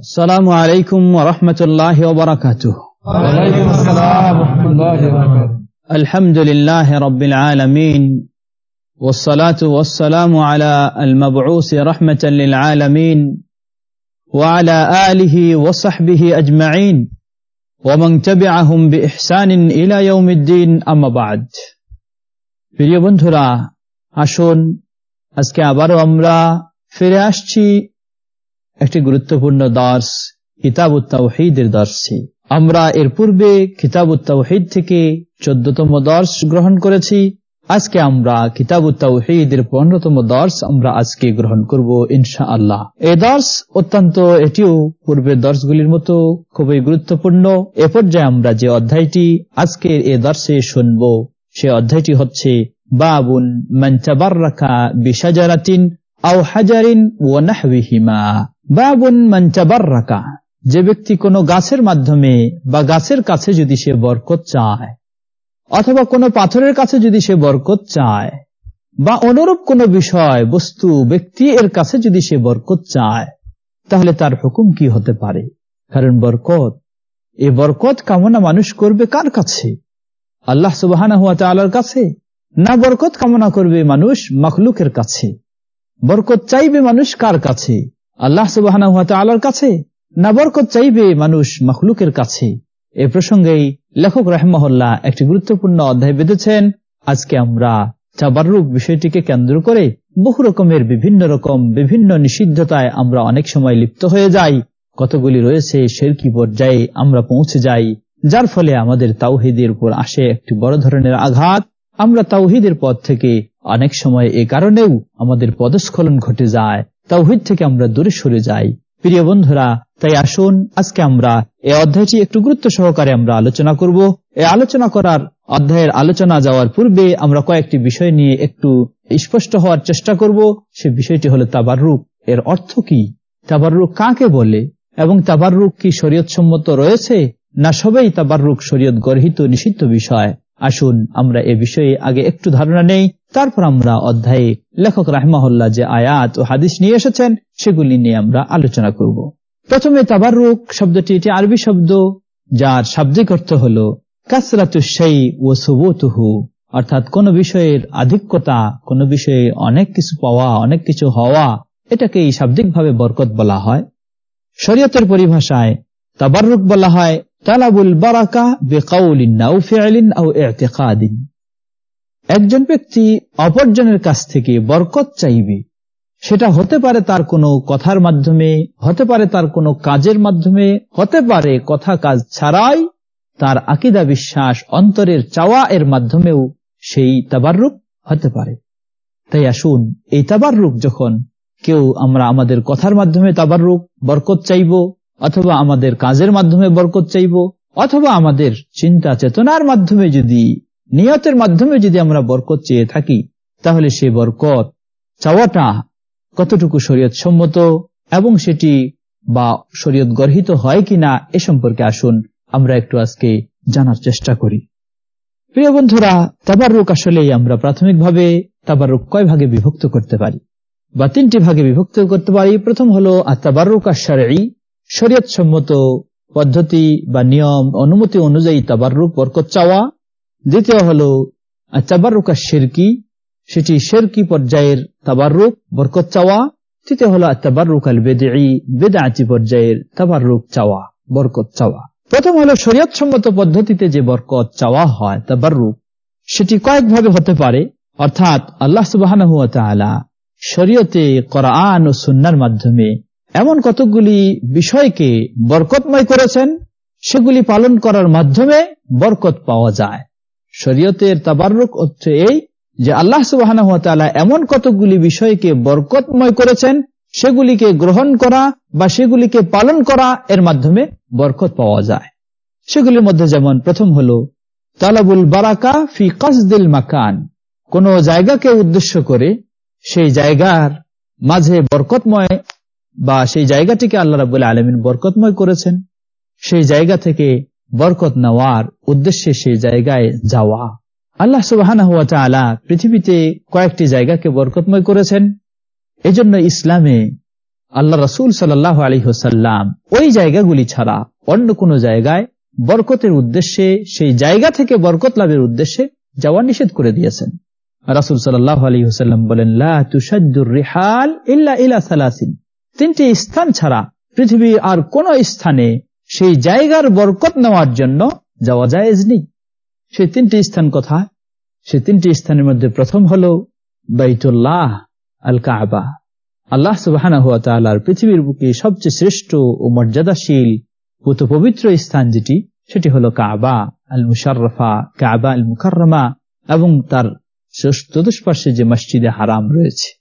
السلام عليكم ورحمة الله وبركاته وعليكم السلام ورحمة الله وبركاته الحمد لله رب العالمين والصلاة والسلام على المبعوث رحمة للعالمين وعلى آله وصحبه أجمعين ومن تبعهم بإحسان إلى يوم الدين أما بعد প্রিয় বন্ধুরা আসুন আজকে আবারও আমরা ফিরে আসছি একটি গুরুত্বপূর্ণ দাস কিতাব উত্তাহিদের দর্শে আমরা এর পূর্বে কিতাব উত্তাহিদ থেকে চোদ্দতম দর্শ গ্রহণ করেছি। আজকে আমরা কিতাব উত্তাহিদের পনেরোতম দর্শ আমরা আজকে গ্রহণ করব ইনশা আল্লাহ এই দর্শ অত্যন্ত, এটিও পূর্বের দর্শগুলির মতো খুবই গুরুত্বপূর্ণ। এ পর্যায়ে আমরা যে অধ্যায়টি আজকের এ দর্শে শুনব, সে অধ্যায়টি হচ্ছে, বাবুন মঞ্চাবার রাখা বিসাজারাতিন আও হাজারিন ও নাহবিহিমা বাবুন মঞ্চাবার রাখা যে ব্যক্তি কোনো গাছের মাধ্যমে বা গাছের কাছে যদি সে বরকত চায়, অথবা কোনো পাথরের কাছে যদি সে বরকত চায়, বা অনুরূপ কোনো বিষয়, বস্তু, ব্যক্তি এর কাছে যদি সে বরকত চায়, তাহলে তার হুকুম কি হতে পারে? কারণ বরকত, এ বরকত কামনা মানুষ করবে কার কাছে? আল্লাহ সুবাহ কাছে? না বরকত কামনা করবে মানুষ মখলুকের কাছে? বরকত চাইবে মানুষ কার কাছে? আল্লাহ সুবাহ কাছে না বরকত চাইবে মানুষ মখলুকের কাছে। এ প্রসঙ্গেই লেখক রহমহল্লা একটি গুরুত্বপূর্ণ অধ্যায় বেঁধেছেন, আজকে আমরা চাবারুক বিষয়টিকে কেন্দ্র করে বহু রকমের বিভিন্ন রকম, বিভিন্ন নিষিদ্ধতায় আমরা অনেক সময় লিপ্ত হয়ে যাই। কতগুলি রয়েছে শেরকি পর্যায়ে আমরা পৌঁছে যাই, যার ফলে আমাদের তাওহিদের উপর আসে একটি বড় ধরনের আঘাত। আমরা তাওহিদের পথ থেকে অনেক সময় এ কারণেও আমাদের পদস্খলন ঘটে যায়। তাওহিদ থেকে আমরা দূরে সরে যাই। প্রিয় বন্ধুরা, তাই আসুন আজকে আমরা এই অধ্যায়টি একটু গুরুত্ব সহকারে আমরা আলোচনা করব। এই আলোচনা করার অধ্যায়ের আলোচনা যাওয়ার পূর্বে আমরা কয়েকটি বিষয় নিয়ে একটু স্পষ্ট হওয়ার চেষ্টা করব। সে বিষয়টি হলো তাবাররুক। এর অর্থ কি? তাবাররুক কাকে বলে? এবং তাবাররুক কি শরীয়ত সম্মত রয়েছে? না সবাই তাবাররুক শরীয়ত গর্হিত নিষিদ্ধ বিষয়? আসুন, আমরা এ বিষয়ে আগে একটু ধারণা নেই। তারপর আমরা অধ্যায়ে লেখক রাহমাহুল্লাহ যে আয়াত ও হাদিস নিয়ে এসেছেন, সেগুলি নিয়ে আমরা আলোচনা করব। প্রথমে তাবারুক শব্দটি এটি আরবি শব্দ, যার শাব্দিক অর্থ হল কাসরাতুসাই ও সুবতুহু। অর্থাৎ কোন বিষয়ের আধিক্যতা, কোন বিষয়ে অনেক কিছু পাওয়া, অনেক কিছু হওয়া এটাকে এই শাব্দিকভাবে বরকত বলা হয়। শরীয়তের পরিভাষায় তাবারুক বলা হয় তালাবুল বারাকা বেকাউলিন আউ ফেয়ালিন আউ এতেকাদিন একজন ব্যক্তি অপরজনের কাছ থেকে বরকত চাইবে। সেটা হতে পারে তার কোনো কথার মাধ্যমে, হতে পারে তার কোনো কাজের মাধ্যমে, হতে পারে কথা কাজ ছাড়াই তার আকিদা বিশ্বাস অন্তরের চাওয়া এর মাধ্যমেও সেই তাবাররূপ হতে পারে। তাই আসুন, এই তাবাররূপ যখন কেউ আমরা আমাদের কথার মাধ্যমে তাবাররূপ বরকত চাইব অথবা আমাদের কাজের মাধ্যমে বরকত চাইব, অথবা আমাদের চিন্তা চেতনার মাধ্যমে যদি, নিয়তের মাধ্যমে যদি আমরা বরকত চেয়ে থাকি, তাহলে সে বরকত চাওয়াটা কতটুকু শরীয়ত সম্মত এবং সেটি বা শরীয়ত গর্হিত হয় কিনা এ সম্পর্কে আসুন, আমরা একটু আজকে জানার চেষ্টা করি। প্রিয় বন্ধুরা তাবারুক আসলেই আমরা প্রাথমিকভাবে তাবার তাবারুক কয় ভাগে বিভক্ত করতে পারি? বা তিনটি ভাগে বিভক্ত করতে পারি। প্রথম হলো তাবারুক আশারি শরীয়ত সম্মত পদ্ধতি বা নিয়ম, অনুমতি অনুযায়ী তাবারুক বরকত চাওয়া। দ্বিতীয় হল তাবারুকা শেরকি সেটি শেরকি পর্যায়ের তাবারুক বরকত চাওয়া। তৃতীয় হল তাবারুক আল বেদি বেদাচি পর্যায়ের তাবারুক চাওয়া, বরকত চাওয়া। প্রথম হল শরীয়ত সম্মত পদ্ধতিতে যে বরকত চাওয়া হয় তাবারুক সেটি কয়েকভাবে হতে পারে। অর্থাৎ, আল্লাহ সুবাহ শরীয়তে কোরআন ও সুন্নার মাধ্যমে এমন কতকগুলি বিষয়কে বরকতময় করেছেন, সেগুলি পালন করার মাধ্যমে বরকত পাওয়া যায়। শরীয়তের তাবারুক হচ্ছে এই যে আল্লাহ সুবাহ এমন কতকগুলি বিষয়কে বরকতময় করেছেন, সেগুলিকে গ্রহণ করা বা সেগুলিকে পালন করা এর মাধ্যমে বরকত পাওয়া যায়। সেগুলির মধ্যে যেমন প্রথম হল, তালাবুল বারাকা ফি কাসদিল মাকান। কোন জায়গাকে উদ্দেশ্য করে সেই জায়গার মাঝে বরকতময় বা সেই জায়গাটিকে আল্লাহ রাবুল আলমিন বরকতময় করেছেন, সেই জায়গা থেকে বরকত নেওয়ার উদ্দেশ্যে সেই জায়গায় যাওয়া। আল্লাহ সুবাহ পৃথিবীতে কয়েকটি জায়গাকে বরকতময় করেছেন। এজন্য ইসলামে আল্লাহ রসুল সাল্লাহ আলী হোসাল্লাম ওই জায়গাগুলি ছাড়া অন্য কোনো জায়গায় বরকতের উদ্দেশ্যে, সেই জায়গা থেকে বরকত লাভের উদ্দেশ্যে যাওয়া নিষেধ করে দিয়েছেন। রাসুল সাল্লাহ আলী হোসাল্লাম বলেন রিহাল ইল্লা ইলা সালাসিন। তিনটি স্থান ছাড়া পৃথিবীর আর কোন স্থানে সেই জায়গার বরকত নেওয়ার জন্য যাওয়া যায় নেই। সেই তিনটি স্থান কথা সেই তিনটি স্থানের মধ্যে প্রথম হল বাইতুল্লাহ আল কাবা আল্লাহ সুবাহ পৃথিবীর বুকে সবচেয়ে শ্রেষ্ঠ ও মর্যাদাশীল পুত পবিত্র স্থান যেটি, সেটি হল কাবা আল মুশারফা কাবা আল মুখারমা এবং তার চতুষ্পার্শ্বে যে মসজিদে হারাম রয়েছে।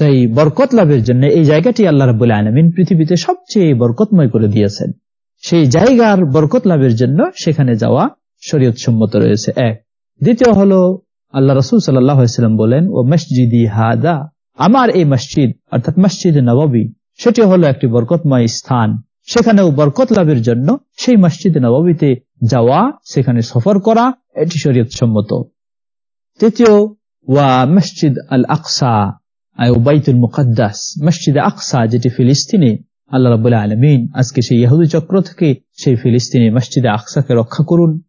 তাই বরকত লাভের জন্য এই জায়গাটি আল্লাহ রাবুল আলমিন পৃথিবীতে সবচেয়ে বরকতময় করে দিয়েছেন। সেই জায়গার বরকত লাভের জন্য সেখানে যাওয়া শরীয়ত সম্মত রয়েছে। এক। দ্বিতীয় হল, আল্লাহ রসুল সাল্লাম বলেন ও মসজিদি হাদা। আমার এই মসজিদ, অর্থাৎ মসজিদ নবী সেটি হলো একটি বরকতময় স্থান। সেখানেও বরকত লাভের জন্য সেই মসজিদ নবাবীতে যাওয়া, সেখানে সফর করা, এটি শরীয়ত সম্মত। তৃতীয়, ওয়া মসজিদ আল আকসা। বাইতুল মুকদ্দাস, মসজিদ আকসা যেটি ফিলিস্তিনে, আল্লাহ রাবুল্লাহ আলমিন আজকে সেই ইহুদি চক্র থেকে সেই ফিলিস্তিনি মসজিদে আকসাকে রক্ষা করুন।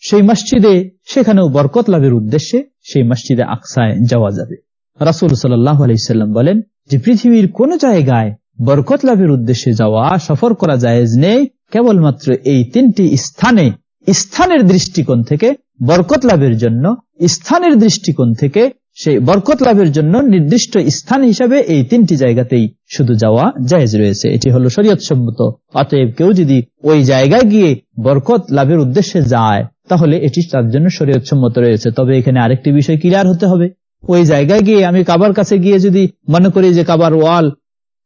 সেই মসজিদে সেখানেও বরকত লাভের উদ্দেশ্যে সেই মসজিদে আকসায় যাওয়া যাবে। রাসুল সাল্লাহ আলাইসাল্লাম বলেন, যে পৃথিবীর কোন জায়গায় বরকত লাভের উদ্দেশ্যে যাওয়া, সফর করা যায় নেই। কেবলমাত্র এই তিনটি স্থানে, স্থানের দৃষ্টিকোণ থেকে বরকত লাভের জন্য, স্থানের দৃষ্টিকোণ থেকে সেই বরকত লাভের জন্য নির্দিষ্ট স্থান হিসাবে এই তিনটি জায়গাতেই শুধু যাওয়া জায়েজ রয়েছে। এটি হলো শরীয়ত সম্মত। অতএব কেউ যদি ওই জায়গায় গিয়ে বরকত লাভের উদ্দেশ্যে যায়, তাহলে এটি তার জন্য শরীয়ত সম্মত রয়েছে। তবে এখানে আরেকটি বিষয় ক্লিয়ার হতে হবে। ওই জায়গায় গিয়ে আমি কাবার কাছে গিয়ে যদি মনে করি যে কাবার ওয়াল,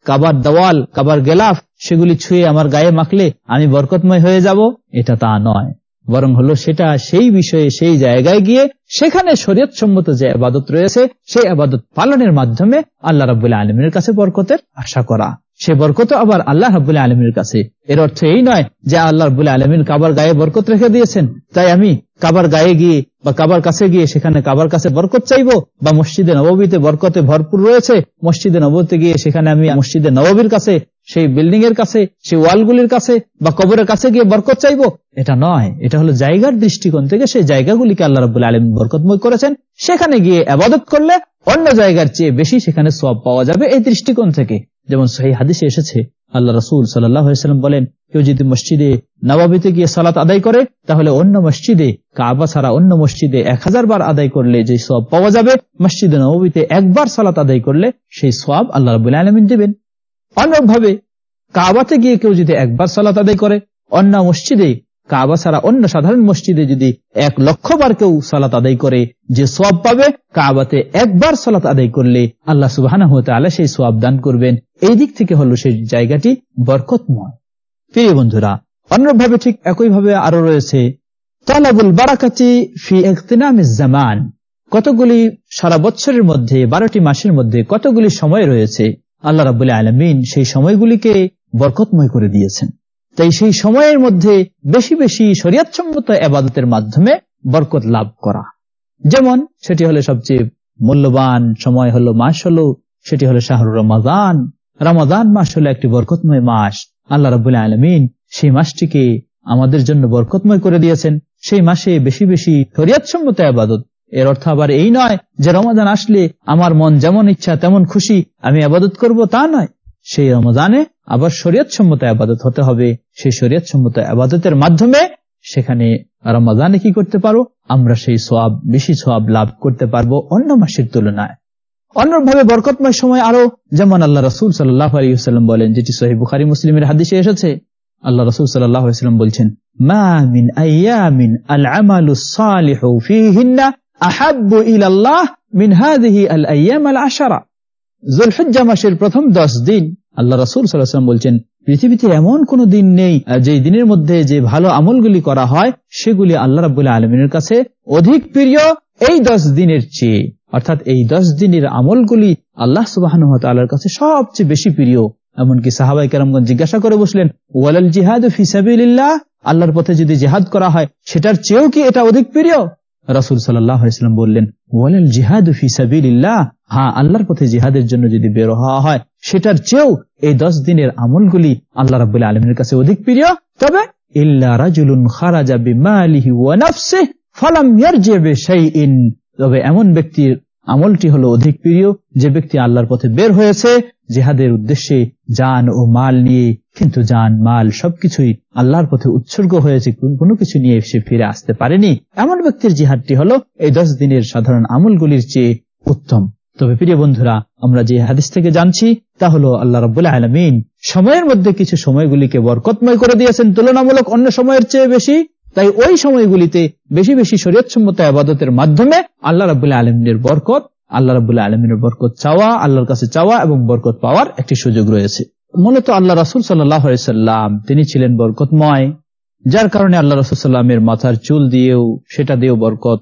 কাবার দেওয়াল, কাবার গেলাফ, সেগুলি ছুঁয়ে আমার গায়ে মাখলে আমি বরকতময় হয়ে যাব, এটা তা নয়। বরং হলো সেটা সেই বিষয়ে, সেই জায়গায় গিয়ে সেখানে শরীয়ত সম্মত যে আবাদত রয়েছে, সেই আবাদত পালনের মাধ্যমে আল্লাহ রাবুল্লাহ আলমীর কাছে বরকতের আশা করা। সে বরকত আবার আল্লাহ রাবুল্লাহ আলমীর কাছে। এর অর্থ এই নয় যে আল্লাহ রবুল্লাহ আলমিন কাবার গায়ে বরকত রেখে দিয়েছেন। তাই আমি কাবার গায়ে গিয়ে বা কাবার কাছে গিয়ে সেখানে কাবার কাছে বরকত চাইব বা মসজিদে নবীতে বরকতে ভরপুর রয়েছে, মসজিদে নবীতে গিয়ে সেখানে আমি মসজিদে নবীর কাছে, সেই বিল্ডিং এর কাছে, সেই ওয়ালগুলির কাছে বা কবরের কাছে গিয়ে বরকত চাইব? এটা নয়, এটা হলো জায়গার দৃষ্টিকোণ থেকে সেই জায়গাগুলিকে আল্লাহ রবুল্লা আলম বরকতময় করেছেন। সেখানে গিয়ে আবাদত করলে অন্য জায়গার চেয়ে বেশি সেখানে সব পাওয়া যাবে এই দৃষ্টিকোণ থেকে। যেমন সহি হাদিসে এসেছে, আল্লাহ রসুল সাল্লাম বলেন কেউ যদি মসজিদে নবাবিতে গিয়ে সালাত আদায় করে, তাহলে অন্য মসজিদে, কাবা ছাড়া অন্য মসজিদে এক হাজার বার আদায় করলে যে সব পাওয়া যাবে, মসজিদে নবীতে একবার সালাত আদায় করলে সেই সব আল্লাহ রবুল্লা আলমিন দেবেন। অন্যভাবে, কাবাতে গিয়ে কেউ যদি একবার সালাত আদায় করে, অন্য মসজিদে, কাবা ছাড়া অন্য সাধারণ মসজিদে যদি এক লক্ষ বার কেউ সালাত আদায় করে, যে সব পাবে, কাবাতে একবার সালাত আদায় করলে আল্লাহ সুবাহ সেই সব দান করবেন। এই দিক থেকে হলো সেই জায়গাটি বরকতময়। প্রিয় বন্ধুরা, অন্যভাবে ঠিক একইভাবে আরও রয়েছে, তালাবুল বারাকাতি ফি জামান কতগুলি সারা বছরের মধ্যে, বারোটি মাসের মধ্যে কতগুলি সময় রয়েছে। আল্লাহ রাবুল্লাহ আলমিন সেই সময়গুলিকে বরকতময় করে দিয়েছেন। তাই সেই সময়ের মধ্যে বেশি বেশি শরিয়াতসম্মত আবাদতের মাধ্যমে বরকত লাভ করা। যেমন, সেটি হলো সবচেয়ে মূল্যবান সময় হলো মাস হলো, সেটি হলো শাহরুর রমাদান। রমাদান মাস হলো একটি বরকতময় মাস। আল্লাহ রবুল্লাহ আলমিন সেই মাসটিকে আমাদের জন্য বরকতময় করে দিয়েছেন। সেই মাসে বেশি বেশি শরিয়াতসম্মত আবাদত। এর অর্থ আবার এই নয় যে রমাদান আসলে আমার মন যেমন ইচ্ছা তেমন খুশি আমি আবাদত করব তা নয়। সেই রমজানে আবার শরীয়ত সম্মত আবাদত হতে হবে। সেই শরীয়ত সম্মত আবাদতের মাধ্যমে সেখানে রমাদানে কি করতে পারো? আমরা সেই সোয়াব বেশি সোয়াব লাভ করতে পারব অন্য মাসের তুলনায়। অন্যভাবে বরকতময় সময় আরও, যেমন আল্লাহ রসুল সাল্লাহ আলিয়াল্লাম বলেন, যেটি সহি বুখারি মুসলিমের হাদিসে এসেছে, আল্লাহ রসুল সাল্লাম বলছেন পৃথিবীতে এমন কোন দিন নেই দিনের মধ্যে যে ভালো আমলগুলি করা হয়, সেগুলি আল্লাহ রাবুল্লাহ আলমিনের কাছে অধিক প্রিয় এই দশ দিনের চেয়ে। অর্থাৎ এই দশ দিনের আমলগুলি আল্লাহ সুবাহ কাছে সবচেয়ে বেশি প্রিয়। এমনকি সাহাবাই কেরামগঞ্জ জিজ্ঞাসা করে বসলেন, ওয়ালাল জিহাদ আল্লাহর পথে যদি জেহাদ করা হয়, সেটার চেয়েও কি এটা অধিক প্রিয়? রাসুল সাল্লাম বললেন, ওয়ালাল জিহাদ হ্যাঁ আল্লাহর পথে জিহাদের জন্য যদি বের হওয়া হয়, সেটার চেয়েও এই দশ দিনের আমলগুলি আল্লাহ রাবুল্লাহ আলমের কাছে অধিক প্রিয়। তবে, ইল্লা রাজুলুন খারাজা বিমালিহি ওয়া নাফসিহি ফালাম ইয়ারজি বিশাইইন তবে এমন ব্যক্তির আমলটি হলো অধিক প্রিয় যে ব্যক্তি আল্লাহর পথে বের হয়েছে, জেহাদের উদ্দেশ্যে যান ও মাল নিয়ে। কিন্তু যান মাল সবকিছুই আল্লাহর পথে উৎসর্গ হয়েছে, কোনো কিছু নিয়ে সে ফিরে আসতে পারেনি। এমন ব্যক্তির জিহাদটি হলো এই দশ দিনের সাধারণ আমলগুলির চেয়ে উত্তম। তবে প্রিয় বন্ধুরা, আমরা যে হাদিস থেকে জানছি, তা হলো আল্লাহ রবাহ আলমিন সময়ের মধ্যে কিছু সময়গুলিকে বরকতময় করে দিয়েছেন। তুলনামূলক অন্য সময়ের চেয়ে বেশি। তাই ওই সময়গুলিতে বেশি বেশি শরীয়তসম্মত আবাদতের মাধ্যমে আল্লাহ রাবুল্লাহ আলমিনের বরকত, আল্লাহ রাবুল্লাহ আলমিনের বরকত চাওয়া, আল্লাহর কাছে চাওয়া এবং বরকত পাওয়ার একটি সুযোগ রয়েছে। মূলত আল্লাহ রাসুল সাল্লাম তিনি ছিলেন বরকতময়, যার কারণে আল্লাহ রসুল সাল্লামের মাথার চুল দিয়েও, সেটা দিয়েও বরকত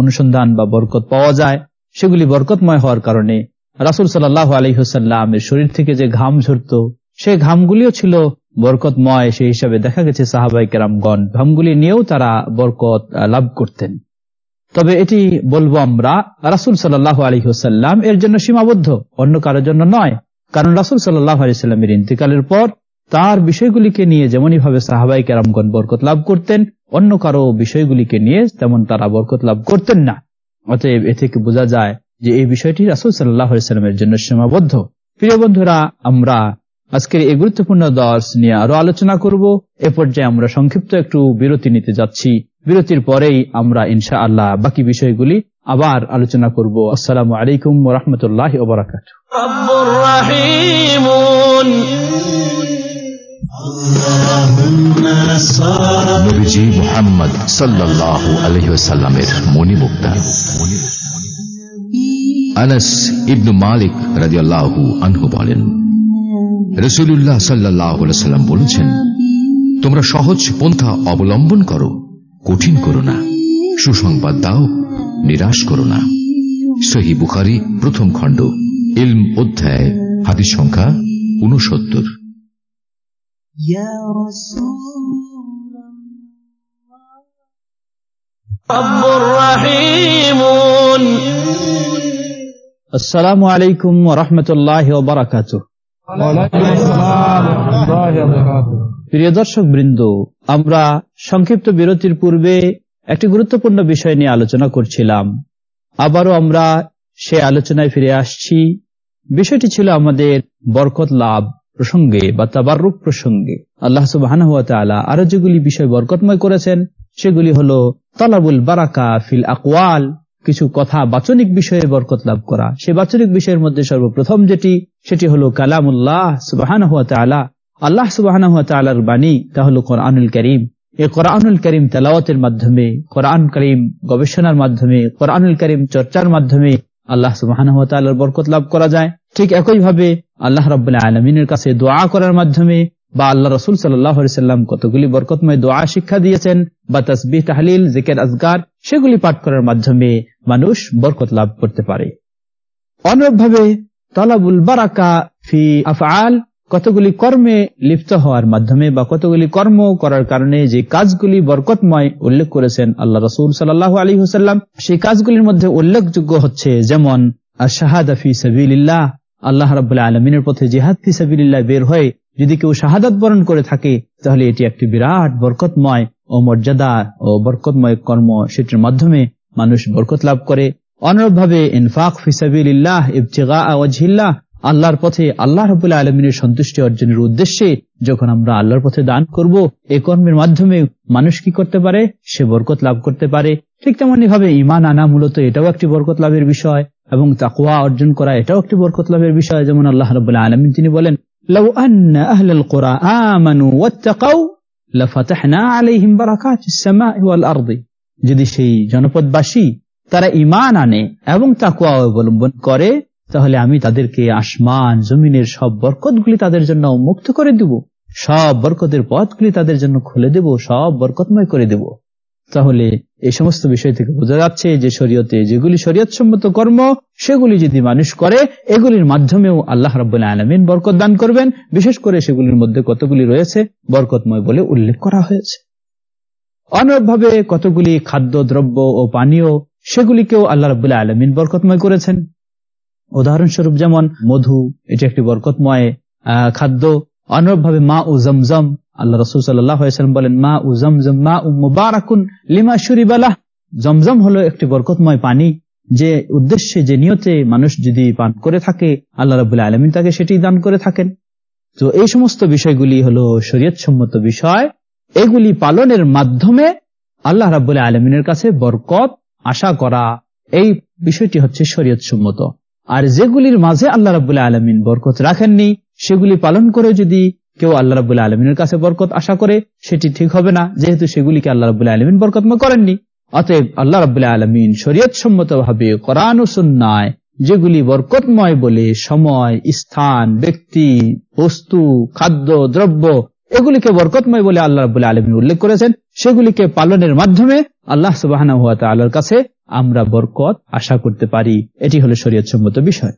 অনুসন্ধান বা বরকত পাওয়া যায়। সেগুলি বরকতময় হওয়ার কারণে রাসুল সাল্লাহ আলহিহসাল্লামের শরীর থেকে যে ঘাম ঝরত, সে ঘামগুলিও ছিল বরকতময় সেই হিসাবে দেখা গেছে সাহাবাই কেরামগণ। ঘামগুলি নিয়েও তারা বরকত লাভ করতেন। তবে এটি বলব আমরা, রাসুল সাল্লাহ আলহিহসাল্লাম এর জন্য সীমাবদ্ধ, অন্য কারোর জন্য নয়। কারণ রাসুল সাল্লাহ আলিয়াল্লামের ইন্তিকালের পর তার বিষয়গুলিকে নিয়ে যেমনই ভাবে সাহাবাই কেরামগণ বরকত লাভ করতেন, অন্য কারও বিষয়গুলিকে নিয়ে তেমন তারা বরকত লাভ করতেন না। অতএব এ থেকে বোঝা যায় যে এই বিষয়টি রাসুল সাল্লাহামের জন্য সীমাবদ্ধ। প্রিয় বন্ধুরা, আমরা আজকের এই গুরুত্বপূর্ণ দর্শ নিয়ে আরও আলোচনা করব। এ পর্যায়ে আমরা সংক্ষিপ্ত একটু বিরতি নিতে যাচ্ছি। বিরতির পরেই আমরা ইনশা আল্লাহ বাকি বিষয়গুলি আবার আলোচনা করব। আসসালামু আলাইকুম রহমতুল্লাহ ওবরাকাত নবীজি মোহাম্মদ সাল্লাহ আলহিসাল্লামের মণিমুক্তা। আনাস ইবনু মালিক রাজিয়াল্লাহু আনহু বলেন রসুল্লাহ সাল্লাহ সাল্লাম বলেছেন তোমরা সহজ পন্থা অবলম্বন করো কঠিন করো না সুসংবাদ দাও নিরাশ করো না। সহি বুখারি প্রথম খণ্ড ইলম অধ্যায় হাদিস সংখ্যা উনসত্তর আসসালামু আলাইকুম রহমতুল্লাহ বারাকাত প্রিয় দর্শক বৃন্দ আমরা সংক্ষিপ্ত বিরতির পূর্বে একটি গুরুত্বপূর্ণ বিষয় নিয়ে আলোচনা করছিলাম। আবারও আমরা সে আলোচনায় ফিরে আসছি। বিষয়টি ছিল আমাদের বরকত লাভ প্রসঙ্গে বা তাবারুক প্রসঙ্গে। আল্লাহ সুবাহ আরও যেগুলি বিষয় বরকতময় করেছেন, সেগুলি হল তলাবুল বারাকা ফিল আকওয়াল কিছু কথা বাচনিক বিষয়ে বরকত লাভ করা। সে বাচনিক বিষয়ের মধ্যে সর্বপ্রথম যেটি, সেটি হলো কালামুল্লাহ সুবাহান আল্লাহ সুবাহান বাণী, তা হল কোরআনুল করিম। এই কোরআনুল করিম তেলাওয়াতের মাধ্যমে, কোরআন করিম গবেষণার মাধ্যমে, কোরআনুল করিম চর্চার মাধ্যমে আল্লাহ সুবাহান বরকত লাভ করা যায়। ঠিক একইভাবে আল্লাহ রবাহ আলমিনের কাছে দোয়া করার মাধ্যমে বা আল্লাহ রসুল সাল্লাম কতগুলি বরকতময় দোয়া শিক্ষা দিয়েছেন, বা তসবি তাহলিল, জিকের আজগার সেগুলি পাঠ করার মাধ্যমে মানুষ বরকত লাভ করতে পারে। অনুরূপভাবে তলাবুল বারাকা ফি আফআল, কতগুলি কর্মে লিপ্ত হওয়ার মাধ্যমে বা কতগুলি কর্ম করার কারণে যে কাজগুলি বরকতময় উল্লেখ করেছেন আল্লাহ রসুল সাল্লাহ আলী হুসাল্লাম সেই কাজগুলির মধ্যে উল্লেখযোগ্য হচ্ছে যেমন শাহাদ ফি সাবিল্লাহ আল্লাহ রাবুল্লাহ আলমিনের পথে জিহাদ ফি সাবিল্লাহ বের হয়ে যদি কেউ শাহাদাত বরণ করে থাকে, তাহলে এটি একটি বিরাট বরকতময় ও মর্যাদা ও বরকতময় কর্ম, সেটির মাধ্যমে মানুষ বরকত লাভ করে অনুরূপভাবে ইনফাক ফিসাবিল্লাহ ইবতিগা ওয়াজহিল্লাহ আল্লাহর পথে আল্লাহ রবুল্লাহ আলমিনের সন্তুষ্টি অর্জনের উদ্দেশ্যে যখন আমরা আল্লাহর পথে দান করব এই কর্মের মাধ্যমে মানুষ কি করতে পারে সে বরকত লাভ করতে পারে ঠিক তেমনি ভাবে ইমান আনা মূলত এটাও একটি বরকত লাভের বিষয় এবং তাকুয়া অর্জন করা এটাও একটি বরকত লাভের বিষয় যেমন আল্লাহ রবুল্লাহ আলমিন তিনি বলেন لو أن أهل القرى آمنوا واتقوا لفتحنا عليهم بركات السماء والأرض যদি সেই জনপদবাসী তারা ইমান আনে এবং তাকুয়া অবলম্বন করে, তাহলে আমি তাদেরকে আসমান, জমিনের সব বরকতগুলি তাদের জন্য মুক্ত করে দেব। সব বরকতের পথগুলি তাদের জন্য খুলে দেব, সব বরকতময় করে দেব। তাহলে এই সমস্ত বিষয় থেকে বোঝা যাচ্ছে যে শরীয়তে যেগুলি শরীয়ত সম্মত কর্ম, সেগুলি যদি মানুষ করে, এগুলির মাধ্যমেও আল্লাহ রাবুল্লাহ আলমিন বরকত দান করবেন। বিশেষ করে সেগুলির মধ্যে কতগুলি রয়েছে, বরকতময় বলে উল্লেখ করা হয়েছে। অনুরূপভাবে কতগুলি খাদ্য দ্রব্য ও পানীয় সেগুলিকেও আল্লাহ রাবুল্লাহ আলমিন বরকতময় করেছেন। উদাহরণস্বরূপ যেমন মধু, এটি একটি বরকতময় খাদ্য। অনুরূপভাবে মা উ জমজম, আল্লাহ রসুল সাল্লাম বলেন, মা উ জমজম, মা উ মুবারাকুন লিমা সুরিবালাহ জমজম হলো একটি বরকতময় পানি, যে উদ্দেশ্যে, যে নিয়তে মানুষ যদি পান করে থাকে, আল্লাহ রবুল্লাহ আলমিন তাকে সেটি দান করে থাকেন। তো এই সমস্ত বিষয়গুলি হলো শরীয়ত সম্মত বিষয়। এগুলি পালনের মাধ্যমে আল্লাহ রাবুল্লাহ আলমিনের কাছে বরকত আশা করা। এই বিষয়টি হচ্ছে শরীয়ত সম্মত আর যেগুলির মাঝে আল্লাহ রাবুল্লাহ আলমিন বরকত রাখেননি, সেগুলি পালন করে যদি কেউ আল্লাহ রাবুল্লাহ আলমিনের কাছে বরকত আশা করে, সেটি ঠিক হবে না, যেহেতু সেগুলিকে আল্লাহ রাবুল্লাহ আলমিন বরকতময় করেননি। অতএব আল্লাহ রাবুল্লাহ আলমিন শরীয়ত সম্মত ভাবে কোরআন সুন্নায় যেগুলি বরকতময় বলে সময়, স্থান, ব্যক্তি, বস্তু, খাদ্য, দ্রব্য এগুলিকে বরকতময় বলে আল্লাহ রাবুল্লাহ আলমিন উল্লেখ করেছেন। সেগুলিকে পালনের মাধ্যমে আল্লাহ সুবাহ আল্লাহর কাছে আমরা বরকত আশা করতে পারি। এটি হলো শরীয়ত সম্মত বিষয়।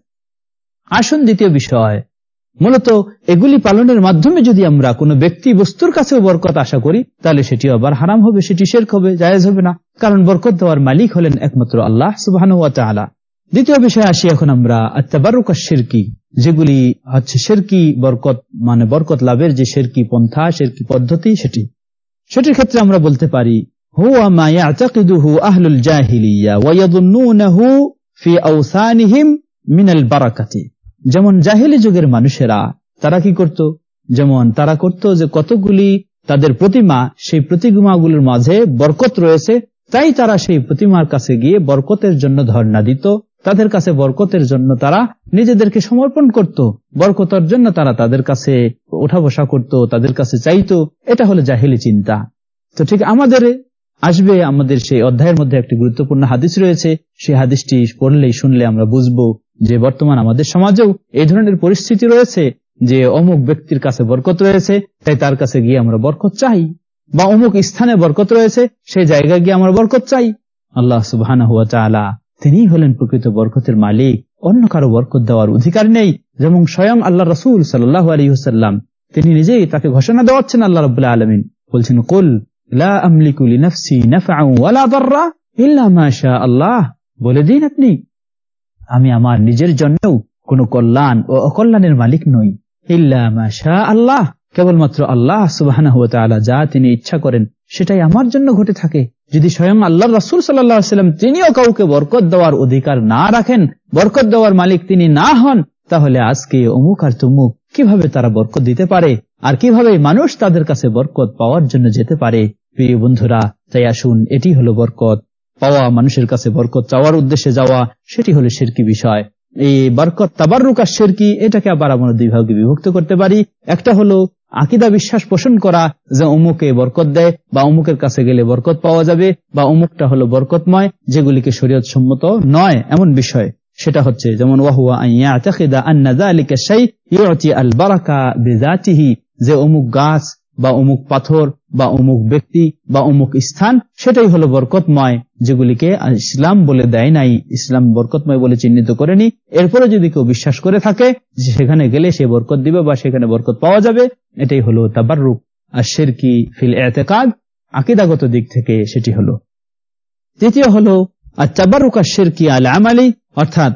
আসুন দ্বিতীয় বিষয়। মূলত এগুলি পালনের মাধ্যমে যদি আমরা কোনো ব্যক্তি বস্তুর কাছেও বরকত আশা করি, তাহলে সেটি আবার হারাম হবে, সেটি শেরক হবে, জায়েজ হবে না। কারণ বরকত দেওয়ার মালিক হলেন একমাত্র আল্লাহ সুবাহ দ্বিতীয় বিষয় আসি, এখন আমরা আত্মাবারুকা শেরকি যেগুলি হচ্ছে শেরকি বরকত মানে বরকত লাভের যে শেরকি পন্থা শেরকি পদ্ধতি সেটি। সেটির ক্ষেত্রে আমরা বলতে পারি যেমন জাহিলি যুগের মানুষেরা, তারা কি করত? যেমন তারা করত যে কতগুলি তাদের প্রতিমা, সেই প্রতিমাগুলোর মাঝে বরকত রয়েছে, তাই তারা সেই প্রতিমার কাছে গিয়ে বরকতের জন্য ধর্ণা দিত। তাদের কাছে বরকতের জন্য তারা নিজেদেরকে সমর্পণ করত। বরকতের জন্য তারা তাদের কাছে ওঠা বসা করত, তাদের কাছে চাইতো। এটা হলো জাহিলি চিন্তা। তো ঠিক আমাদের আসবে আমাদের সেই অধ্যায়ের মধ্যে একটি গুরুত্বপূর্ণ হাদিস রয়েছে। সেই হাদিসটি পড়লেই শুনলে আমরা বুঝব যে বর্তমান আমাদের সমাজেও এই ধরনের পরিস্থিতি রয়েছে যে অমুক ব্যক্তির কাছে বরকত রয়েছে, তাই তার কাছে গিয়ে আমরা বরকত চাই। বা অমুক স্থানে বরকত রয়েছে সেই জায়গায় গিয়ে আমরা বরকত চাই। আল্লাহ সুবাহ তিনি হলেন প্রকৃত বরকতের মালিক। অন্য কারও বরকত দেওয়ার অধিকার নেই। যেমন স্বয়ং আল্লাহ রসুল সাল্লাহ তিনি নিজেই তাকে ঘোষণা দেওয়াচ্ছেন আল্লাহ রবাহ আলমিন। বলছেন আল্লাহ। বলে দিন আপনি, আমি আমার নিজের জন্যও কোন কল্যাণ ও অকল্যাণের মালিক নই। ইল্লা আল্লাহ। কেবলমাত্র আল্লাহ সুবাহ যা তিনি ইচ্ছা করেন, সেটাই আমার জন্য ঘটে থাকে। যদি স্বয়ং আল্লাহ রসুল সাল্লাম তিনিও কাউকে বরকত দেওয়ার অধিকার না রাখেন, বরকত দেওয়ার মালিক তিনি না হন, তাহলে আজকে অমুক আর তুমুক কীভাবে তারা বরকত দিতে পারে? আর কীভাবে মানুষ তাদের কাছে বরকত পাওয়ার জন্য যেতে পারে? প্রিয় বন্ধুরা, তাই আসুন, এটি হলো বরকত। পাওয়া মানুষের কাছে বরকত চাওয়ার উদ্দেশ্যে যাওয়া, সেটি হলো সেরকি বিষয়। এই বরকত তাবার তাবারুকা সেরকি, এটাকে আবার আমরা দুই ভাগে বিভক্ত করতে পারি। একটা হলো আকিদা বিশ্বাস পোষণ করা যে অমুকে বরকত দেয় বা অমুকের কাছে গেলে বরকত পাওয়া যাবে বা অমুকটা হলো বরকতময়, যেগুলিকে শরীয়ত সম্মত নয় এমন বিষয়। সেটা হচ্ছে যেমন যে অমুক গাছ বা অমুক পাথর বা অমুক ব্যক্তি বা অমুক স্থান, সেটাই হলো বরকতময়, যেগুলিকে ইসলাম বলে দেয় নাই। ইসলাম বরকতময় বলে চিহ্নিত করেনি। এরপরে যদি কেউ বিশ্বাস করে থাকে যে সেখানে গেলে সে বরকত দিবে বা সেখানে বরকত পাওয়া যাবে এটাই হলো তাবারুক আর শেরকি ফিল এতেকাদ, আকিদাগত দিক থেকে সেটি হলো। তৃতীয় হলো আর তাবারুক আর শেরকি আল আমালি অর্থাৎ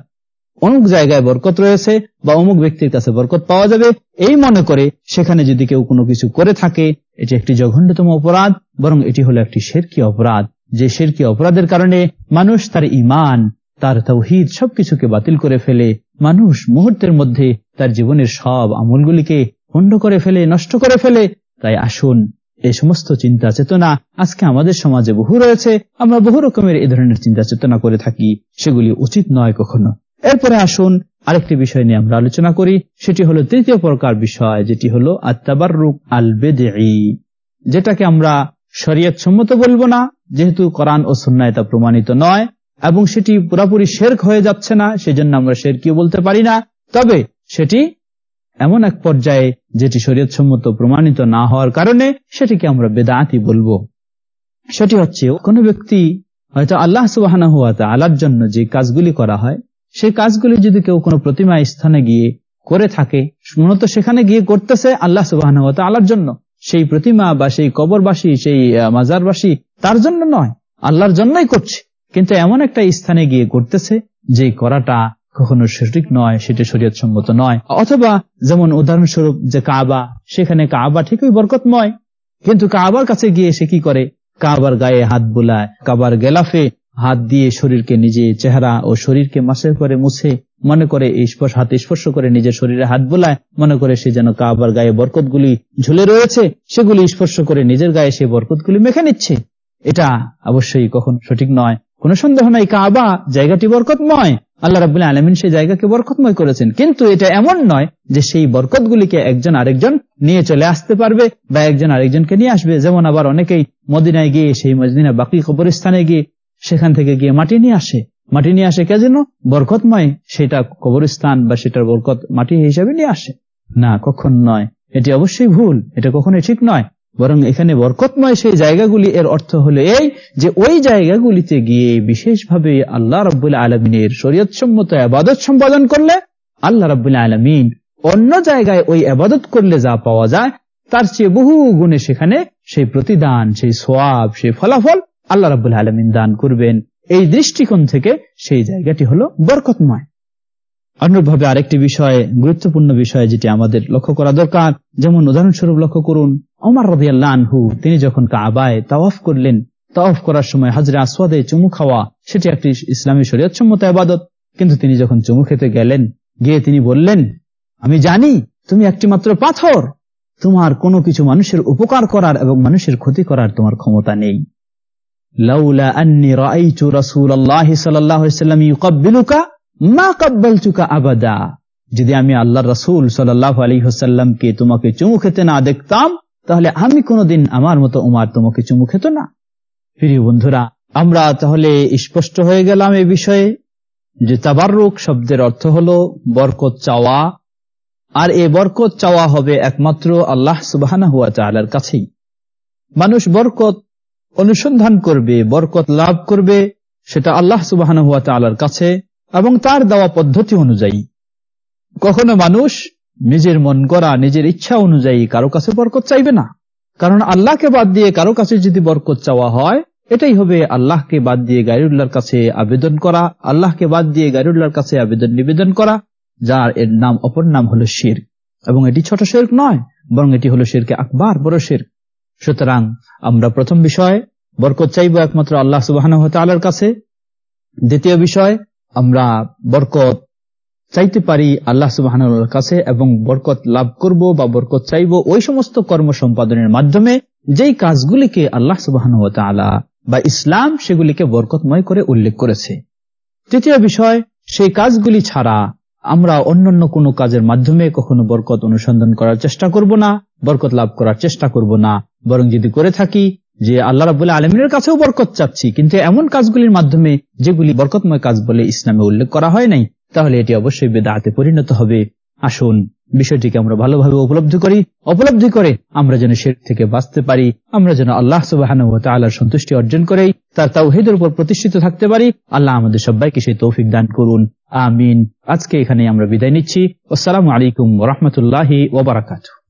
অমুক জায়গায় বরকত রয়েছে বা অমুক ব্যক্তির কাছে বরকত পাওয়া যাবে, এই মনে করে সেখানে যদি কেউ কোনো কিছু করে থাকে, এটি একটি জঘন্যতম অপরাধ, বরং এটি হলো একটি শেরকি অপরাধ। যে শেরকি অপরাধের কারণে মানুষ তার ইমান তার তৌহিদ সবকিছুকে বাতিল করে ফেলে, মানুষ মুহূর্তের মধ্যে তার জীবনের সব আমলগুলিকে পণ্ড করে ফেলে, নষ্ট করে ফেলে, তাই আসুন এই সমস্ত চিন্তা চেতনা আজকে আমাদের সমাজে বহু রয়েছে, আমরা বহু রকমের এই ধরনের চিন্তা চেতনা করে থাকি, সেগুলি উচিত নয় কখনো। এরপরে আসুন, আরেকটি বিষয় নিয়ে আমরা আলোচনা করি, সেটি হলো তৃতীয় প্রকার বিষয়, যেটি হলো আত্মাবার রূপ আল বেদে যেটাকে আমরা শরীয়ত সম্মত বলব না, যেহেতু কোরআন ও সন্ন্যায় তা প্রমাণিত নয়, এবং সেটি পুরাপুরি শেরক হয়ে যাচ্ছে না, সেজন্য আমরা শেরকিও বলতে পারি না, তবে সেটি এমন এক পর্যায়ে যেটি শরীয়ত সম্মত প্রমাণিত না হওয়ার কারণে সেটিকে আমরা বেদাতি বলব। সেটি হচ্ছে, কোন ব্যক্তি হয়তো আল্লাহ সুবাহ আলার জন্য যে কাজগুলি করা হয়, সেই কাজগুলি যদি কেউ কোনো প্রতিমা স্থানে গিয়ে করে থাকে, মূলত সেখানে গিয়ে করতেছে আল্লাহ সুবাহ আল্লাহর জন্য। সেই প্রতিমা বা সেই কবরবাসী, সেই মাজারবাসী তার জন্য নয়, আল্লাহর জন্যই করছে। কিন্তু এমন একটা স্থানে গিয়ে করতেছে যে করাটা কখনো সঠিক নয়, সেটা শরীয়ত সম্মত নয়। অথবা যেমন উদাহরণস্বরূপ যে কাবা, সেখানে কাবা ঠিকই বরকতময়। কিন্তু কাবার কাছে গিয়ে সে কি করে? কাবার গায়ে হাত বোলায়, কাবার গেলাফে হাত দিয়ে শরীরকে নিজে চেহারা ও শরীরকে মাসে করে মুছে, মনে করে স্পর্শ হাত স্পর্শ করে নিজের শরীরে হাত বোলায়, মনে করে সে যেন কাবার গায়ে বরকতগুলি ঝুলে রয়েছে, সেগুলি স্পর্শ করে নিজের গায়ে সে বরকতগুলি মেখে নিচ্ছে। এটা অবশ্যই কখন সঠিক নয়। কোনো সন্দেহ নাই, কাবা জায়গাটি বরকতময়। আল্লাহ রাবুল্লাহ আলমিন সেই জায়গাকে বরকতময় করেছেন। কিন্তু এটা এমন নয় যে সেই বরকতগুলিকে একজন আরেকজন নিয়ে চলে আসতে পারবে বা একজন আরেকজনকে নিয়ে আসবে। যেমন আবার অনেকেই মদিনায় গিয়ে, সেই মদিনা বাকি কবরস্থানে গিয়ে সেখান থেকে গিয়ে মাটি নিয়ে আসে। মাটি নিয়ে আসে কে যেন? বরকতময় সেটা কবরস্থান বা সেটার বরকত মাটি হিসাবে নিয়ে আসে। না, কখন নয়? এটি অবশ্যই ভুল। এটা কখনোই ঠিক নয়। বরং এখানে বরকতময় সেই জায়গাগুলি, এর অর্থ হলো এই যে ওই জায়গাগুলিতে গিয়ে বিশেষভাবে আল্লাহ রব্বুল আলমিনের শরীয়ত সম্মত আবাদত সম্পাদন করলে, আল্লাহ রব্বুল আলমিন অন্য জায়গায় ওই আবাদত করলে যা পাওয়া যায়, তার চেয়ে বহু গুণে সেখানে সেই প্রতিদান, সেই সোয়াব সেই ফলাফল আল্লাহ রব্বুল আলমিন দান করবেন। এই দৃষ্টিকোণ থেকে সেই জায়গাটি হলো বরকতময়। অনুরূপভাবে আরেকটি বিষয়, গুরুত্বপূর্ণ বিষয় যেটি আমাদের লক্ষ্য করা দরকার, যেমন উদাহরণস্বরূপ লক্ষ্য করুন অমর রবি আল্লাহু তিনি যখন কাবায় তাওয়াফ করলেন, তাওয়াফ করার সময় হাজরে আসওয়াদে চুমু খাওয়া, সেটি একটি ইসলামী শরীয়তসম্মত আবাদত। কিন্তু তিনি যখন চুমু খেতে গেলেন, গিয়ে তিনি বললেন, আমি জানি তুমি একটি মাত্র পাথর। তোমার কোনো কিছু মানুষের উপকার করার এবং মানুষের ক্ষতি করার তোমার ক্ষমতা নেই। আবাদা। যদি আমি আল্লাহ রসুল সাল্লাহ আলী হোসাল্লামকে তোমাকে চুমু খেতে না দেখতাম তাহলে আমি কোনোদিন আমার মতো উমার তোমাকে চুমু খেত না। প্রিয় বন্ধুরা, আমরা তাহলে স্পষ্ট হয়ে গেলাম এই বিষয়ে যে তাবারুক শব্দের অর্থ হল বরকত চাওয়া, আর এ বরকত চাওয়া হবে একমাত্র আল্লাহ সুবাহানা হুয়া চালার কাছেই। মানুষ বরকত অনুসন্ধান করবে, বরকত লাভ করবে, সেটা আল্লাহ সুবাহানা হুয়া চালার কাছে এবং তার দেওয়া পদ্ধতি অনুযায়ী। কখনো মানুষ নিজের মন করা, নিজের ইচ্ছা অনুযায়ী কারও কাছে বরকত চাইবে না। কারণ আল্লাহকে বাদ দিয়ে কারও কাছে যদি বরকত চাওয়া হয়, এটাই হবে আল্লাহকে বাদ দিয়ে গাইরুল্লাহর কাছে আবেদন করা, আল্লাহকে বাদ দিয়ে গাইরুল্লাহর কাছে আবেদন নিবেদন করা, যার এর নাম, অপর নাম হলো শির। এবং এটি ছোট শের নয়, বরং এটি হলো শেরকে আকবার, বড় শের। সুতরাং আমরা প্রথম বিষয়, বরকত চাইব একমাত্র আল্লাহ সুবাহ কাছে। দ্বিতীয় বিষয়, আমরা বরকত চাইতে পারি আল্লাহ সুবাহ কাছে এবং বরকত লাভ করব বা বরকত চাইব ওই সমস্ত কর্ম সম্পাদনের মাধ্যমে যেই কাজগুলিকে আল্লাহ সুবাহ বা ইসলাম সেগুলিকে বরকতময় করে উল্লেখ করেছে। তৃতীয় বিষয়, সেই কাজগুলি ছাড়া আমরা অন্যান্য কোনো কাজের মাধ্যমে কখনো বরকত অনুসন্ধান করার চেষ্টা করব না, বরকত লাভ করার চেষ্টা করব না। বরং যদি করে থাকি যে আল্লাহ রাবুল্লাহ আলমিনের কাছেও বরকত চাচ্ছি, কিন্তু এমন কাজগুলির মাধ্যমে যেগুলি বরকতময় কাজ বলে ইসলামে উল্লেখ করা হয় নাই তাহলে এটি অবশ্যই বেদাতে পরিণত হবে। আসুন, বিষয়টিকে আমরা ভালোভাবে উপলব্ধি করি। উপলব্ধি করে আমরা যেন সে থেকে বাঁচতে পারি, আমরা যেন আল্লাহ সুবাহর সন্তুষ্টি অর্জন করে, তার তাওহিদের উপর প্রতিষ্ঠিত থাকতে পারি। আল্লাহ আমাদের সবাইকে সেই তৌফিক দান করুন। আমিন। আজকে এখানে আমরা বিদায় নিচ্ছি। আসসালামু আলাইকুম রহমতুল্লাহি ওবরাকাতু